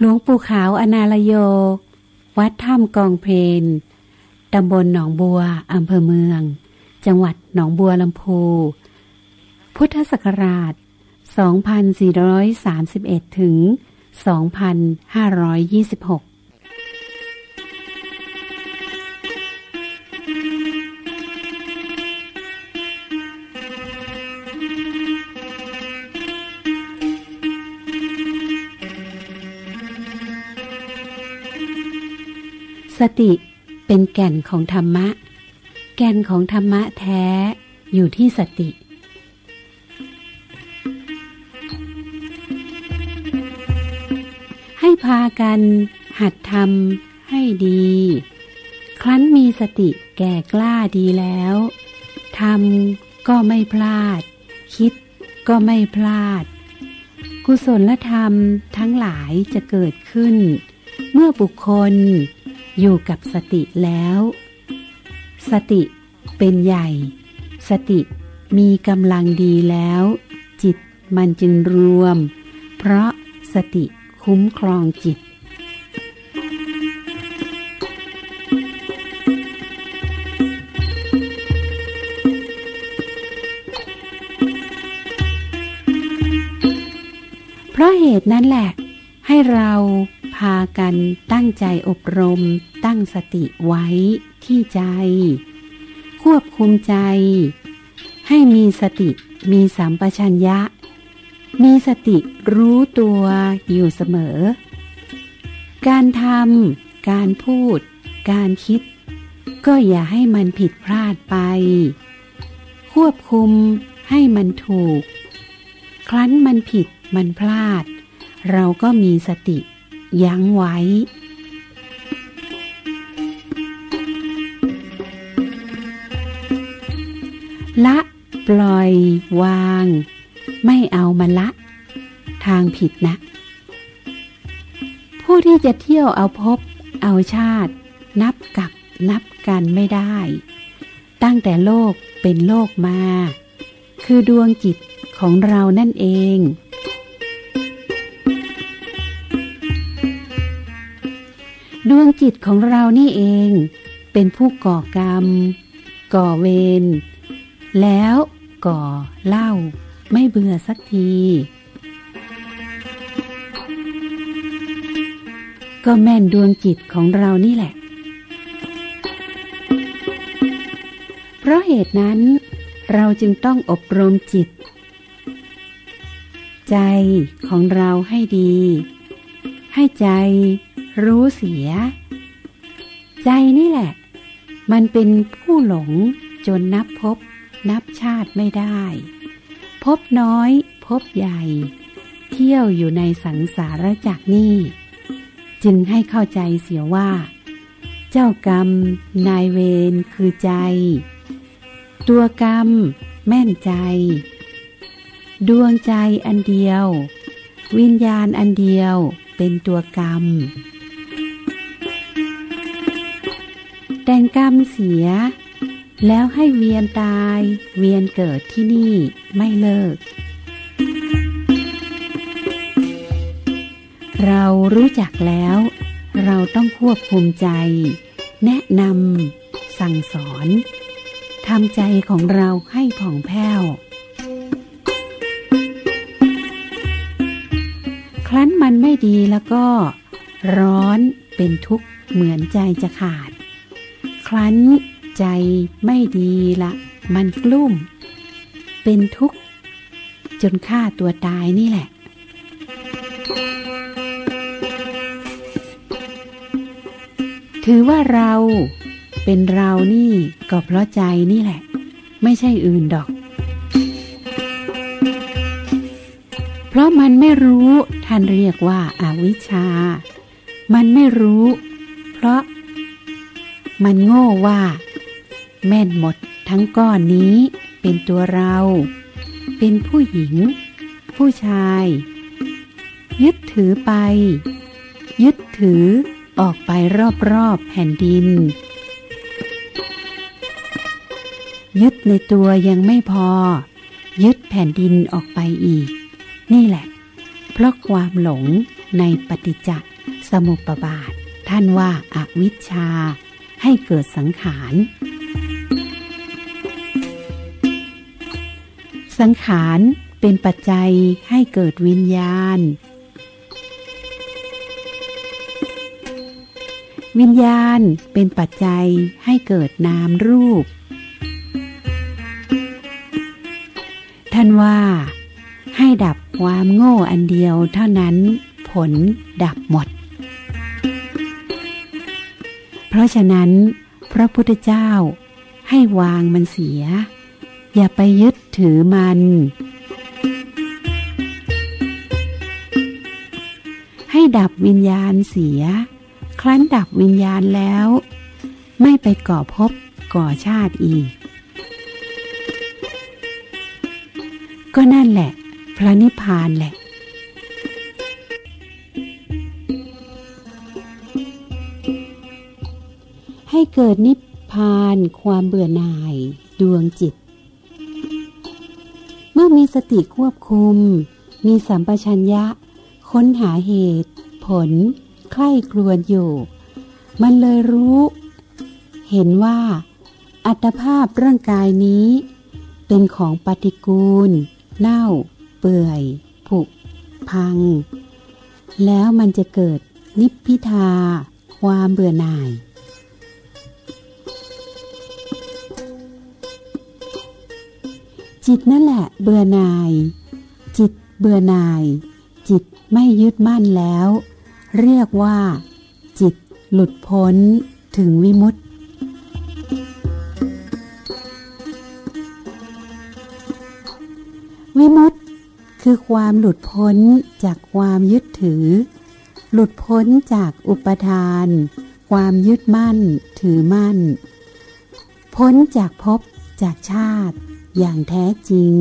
หลวงปู่ขาวอนาลโย วัดถ้ำกองเพนตำบลหนองบัวอำเภอเมือง จังหวัดหนองบัวลำพู พุทธศักราช 2431 ถึง 2526 สติเป็นแก่นของธรรมะ แก่นของธรรมะแท้อยู่ที่สติ ให้พากันหัดทำให้ดี ครั้นมีสติแก่กล้าดีแล้วทำก็ไม่พลาด คิดก็ไม่พลาด กุศลธรรมทั้งหลายจะเกิดขึ้น เมื่อบุคคล อยู่กับสติแล้ว สติเป็นใหญ่ สติมีกำลังดีแล้ว จิตมันจึงรวม เพราะสติคุ้มครองจิต เพราะเหตุนั้นแหละ ให้เรา พากันตั้งใจอบรม ตั้งสติไว้ที่ใจ ควบคุมใจ ให้มีสติมีสัมปชัญญะ มีสติรู้ตัวอยู่เสมอ การทำการพูด การคิด ก็อย่าให้มันผิดพลาดไป ควบคุมให้มันถูก ครั้นมันผิดมันพลาด เราก็มีสติ ยั้งไว้ ละปล่อยวาง ไม่เอามาละ ทางผิดนะ ผู้ที่จะเที่ยวเอาพบ เอาชาติ นับกับนับกันไม่ได้ ตั้งแต่โลกเป็นโลกมา คือดวงจิตของเรานั่นเอง ดวงจิตของเรานี่เอง เป็นผู้ก่อกรรม ก่อเวรแล้วก่อเล่า ไม่เบื่อสักที ก็แม่นดวงจิตของเรานี่แหละ เพราะเหตุนั้น เราจึงต้องอบรมจิต ใจของเราให้ดี ให้ใจ รู้เสีย ใจนี่แหละ มันเป็นผู้หลงจนนับพบ นับชาติไม่ได้ พบน้อย พบใหญ่ เที่ยวอยู่ในสังสารจักนี่ จึงให้เข้าใจเสียว่า เจ้ากรรม นายเวรคือใจ ตัวกรรม แม่นใจ ดวงใจอันเดียว วิญญาณอันเดียวเป็นตัวกรรม แต่งกรรมเสีย แล้วให้เวียนตาย เวียนเกิดที่นี่ไม่เลิก เรารู้จักแล้ว เราต้องควบคุมใจ แนะนำสั่งสอนทำใจของเราให้ผ่องแผ้ว ครั้นมันไม่ดีแล้วก็ ร้อนเป็นทุกข์เหมือนใจจะขาด ครั้น ใจไม่ดีละมันกลุ้ม เป็นทุกข์ จนฆ่าตัวตายนี่แหละ ถือว่าเราเป็นเรานี่ก็เพราะใจนี่แหละ ไม่ใช่อื่นดอก เพราะมันไม่รู้ท่านเรียกว่าอาวิชชา มันไม่รู้ เพราะ มันโง่ว่า แม่นหมดทั้งก้อนนี้เป็นตัวเรา เป็นผู้หญิง ผู้ชาย ยึดถือไป ยึดถือออกไปรอบๆแผ่นดิน ยึดในตัวยังไม่พอ ยึดแผ่นดินออกไปอีก นี่แหละ เพราะความหลงในปฏิจจสมุปบาท ท่านว่าอาวิชชา ให้เกิดสังขาร สังขารเป็นปัจจัยให้เกิดวิญญาณ วิญญาณเป็นปัจจัยให้เกิดนามรูป ท่านว่า ให้ดับความโง่อันเดียวเท่านั้นผลดับหมด ราะฉะนั้น พระพุทธเจ้าให้วางมันเสีย อย่าไปยึดถือมัน ให้ดับวิญญาณเสีย ครั้นดับวิญญาณแล้ว ไม่ไปก่อภพก่อชาติอีก ก็นั่นแหละ พระนิพพานแหละ ให้เกิดนิพพานความเบื่อหน่ายดวงจิต เมื่อมีสติควบคุม มีสัมปชัญญะ ค้นหาเหตุ ผล ใคร่ครวญอยู่ มันเลยรู้ เห็นว่า อัตภาพร่างกายนี้ เป็นของปฏิกูล เน่า เปื่อย ผุ พัง แล้วมันจะเกิดนิพพิทา ความเบื่อหน่าย จิตนั่นแหละเบื่อหน่าย จิตเบื่อหน่าย จิตไม่ยึดมั่นแล้ว เรียกว่า จิตหลุดพ้นถึงวิมุตติวิมุตติคือความหลุดพ้นจากความยึดถือ หลุดพ้นจากอุปทาน ความยึดมั่นถือมั่น พ้นจากภพจากชาติ อย่างแท้จริง